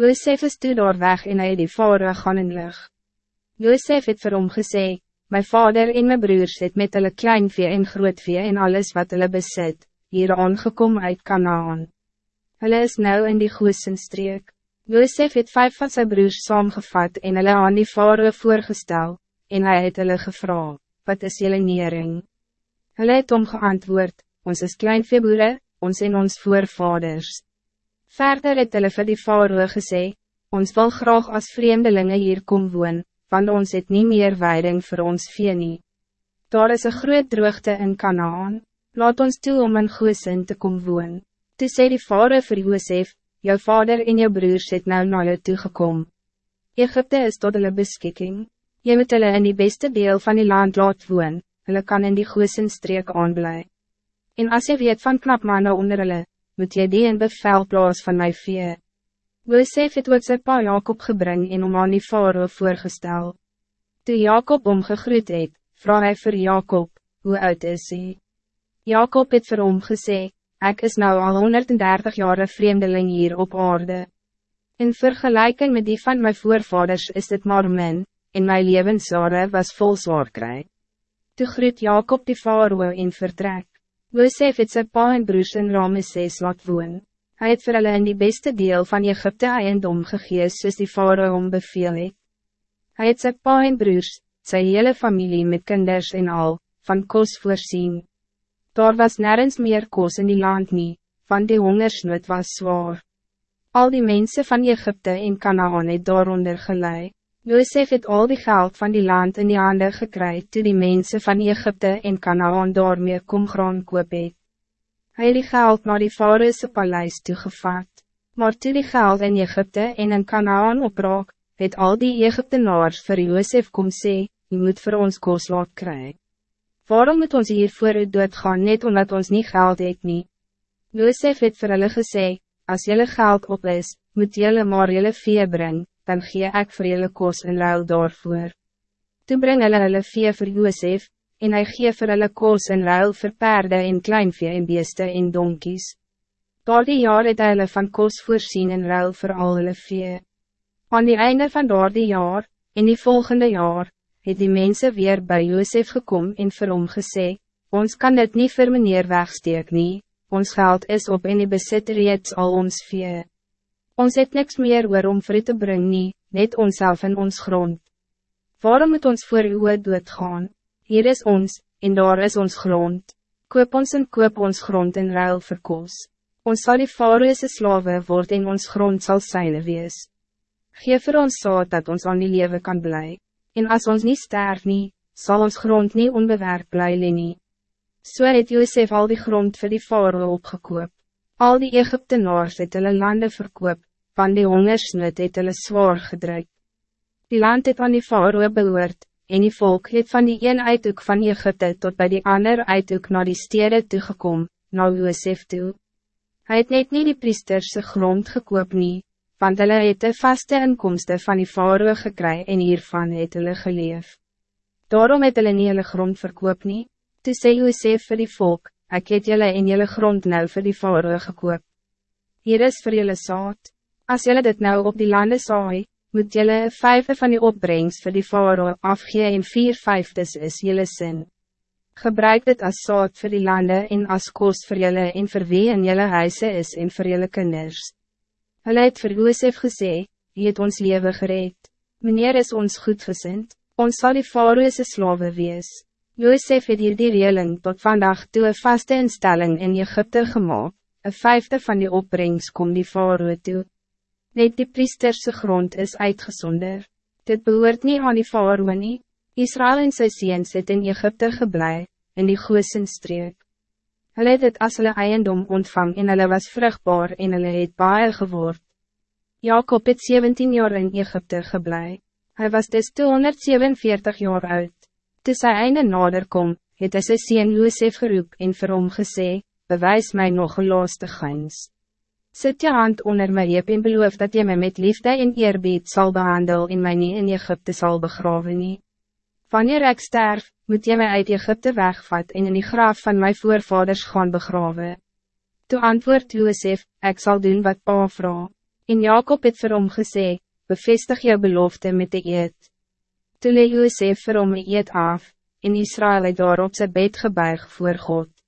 Josef is toe daar weg en hy het die vader gaan in lig. Josef het vir hom gesê, My vader en mijn broers het met hulle kleinvee en grootvee en alles wat hulle besit, hier aangekom uit Kanaan. Hulle is nou in die streek. Josef het vijf van zijn broers saamgevat en hulle aan die vader voorgestel, en hij het hulle gevra, wat is jullie nering? Hulle het om geantwoord, ons is kleinveeboere, ons en ons voorvaders. Verder het hulle vir die vader gesê, ons wil graag als vreemdelingen hier kom woon, want ons het niet meer weiding voor ons vee nie. Daar is een groot droogte in Kanaan, laat ons toe om in Goosin te kom woon. Toe sê die vader vir Joosef, jou vader en jou broers het nou na jou toegekom. Egypte is tot hulle beskikking, jy moet hulle in die beste deel van die land laat woon, hulle kan in die Goosin streek aanblij. En als je weet van knap mannen onder hulle, moet jy die in bevel plaas van my vee. Josef het ook sy pa Jacob gebring en om aan die farao voorgestel. Toe Jacob omgegroet het, vraag hy vir Jacob, hoe oud is hy? Jacob het vir hom gesê, ek is nou al 130 jaar vreemdeling hier op aarde. In vergelijking met die van mijn voorvaders is dit maar min, en mijn levensjare was vol zwaar kry. Toe groet Jacob die farao en vertrek. Josef het sy pa en broers in Ramesses laat woon. Hij het vir hulle in die beste deel van Egypte eiendom gegees soos die vader om beveel het. Hy het sy pa en broers, sy hele familie met kinders en al, van kos voorzien. Daar was nergens meer kos in die land nie, want die hongersnood was zwaar. Al die mensen van Egypte en Canaan het daaronder gelei. Josef het al die geld van die land in die handen gekry toe die mensen van Egypte en Canaan daarmee kom graan koop het. Hij het die geld naar die Faroese paleis toegevat. Maar toe die geld in Egypte en in Canaan opraak, het al die Egyptenaars vir Joosef kom sê, je moet voor ons koos laat kry. Waarom moet ons hier voor u doodgaan net omdat ons niet geld het nie? Joosef het vir hulle gesê, as jylle geld op is, moet jylle maar jylle vee bring, dan gee ek vir jylle koos in ruil daarvoor. Toe bring hulle hulle vee vir Joosef, en hij gee vir hulle koos in ruil vir perde en kleinvee en beeste en donkies. Door die jaar het hulle van koos voorzien in ruil vir al hulle vee. Aan die einde van door die jaar, in die volgende jaar, het die mensen weer bij Josef gekom en vir hom gesê, ons kan dit niet vir meneer wegsteek nie, ons geld is op en die besit reeds al ons vee. Ons het niks meer oor om vir te bring nie, net onszelf in ons grond. Waarom moet ons voor uw dood gaan? Hier is ons, en daar is ons grond. Koop ons en koop ons grond in ruil vir kos. Ons sal die faroese slawe word en ons grond sal syne wees. Geef vir ons saad dat ons aan die lewe kan bly. En als ons niet sterf nie, sal ons grond niet onbewerk bly nie. So het Josef al die grond vir die faroe opgekoop. Al die Egyptenaars het hulle lande verkoop, van die hongersnood het hulle zwaar gedrukt. Die land het aan die faroe behoort, en die volk het van die een uithoek van Egypte tot bij die ander uithoek naar die stede toegekom, na Josef toe. Hij het net nie die priesterse grond gekoop nie, want hulle het de vaste inkomsten van die faroe gekry en hiervan het hulle geleef. Daarom het hulle nie hulle grond verkoop nie, toe sê Josef vir die volk, ek het julle en julle grond nou vir die faroe gekoop. Hier is vir julle saad, as julle dit nou op die lande saai, moet jelle een vijfde van die opbrengst voor die farao afgee en vier vijfdes is jelle sin. Gebruik dit als saad voor die landen en als kost voor jelle en voor wie in jelle huise is en voor jelle kinders. Hulle het vir Joosef gesê, hy het ons leven gereed. Meneer is ons goedgezind, ons zal die faroese slawe wees. Joosef het hier die reeling tot vandaag toe een vaste instelling in Egypte gemaakt, een vijfde van die opbrengst kom die faroe toe. Net die priesterse grond is uitgezonder. Dit behoort niet aan die faroe nie. Israël en sy seens het in Egypte geblei, in die Goosenstreek. Hulle het het as hulle eiendom ontvang en hulle was vruchtbaar en hulle het baie geword. Jacob het 17 jaar in Egypte geblei. Hij was dus 247 jaar oud. Toe sy einde nader kom, het hy sy sien Joosef geroep en vir hom gesê, bewys my nog een laaste gans. Zet je hand onder mijn heup en beloof dat je mij met liefde en eerbied zal behandelen en mij niet in Egypte zal begraven. Nie. Wanneer ik sterf, moet je mij uit Egypte wegvat en in die graaf van mijn voorvaders gaan begraven. Toen antwoord Joseph, ik zal doen wat pa vraag. En Jacob het vir hom gesê, bevestig jou belofte met de eed. Toe le Joosef vir hom die eed af, en Israël het daarop sy bed gebuig voor God.